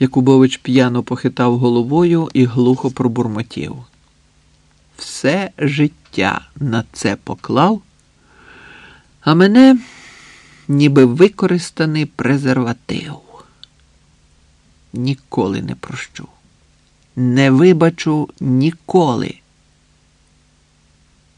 Якубович п'яно похитав головою і глухо пробурмотів. Все життя на це поклав, а мене ніби використаний презерватив. Ніколи не прощу. Не вибачу ніколи.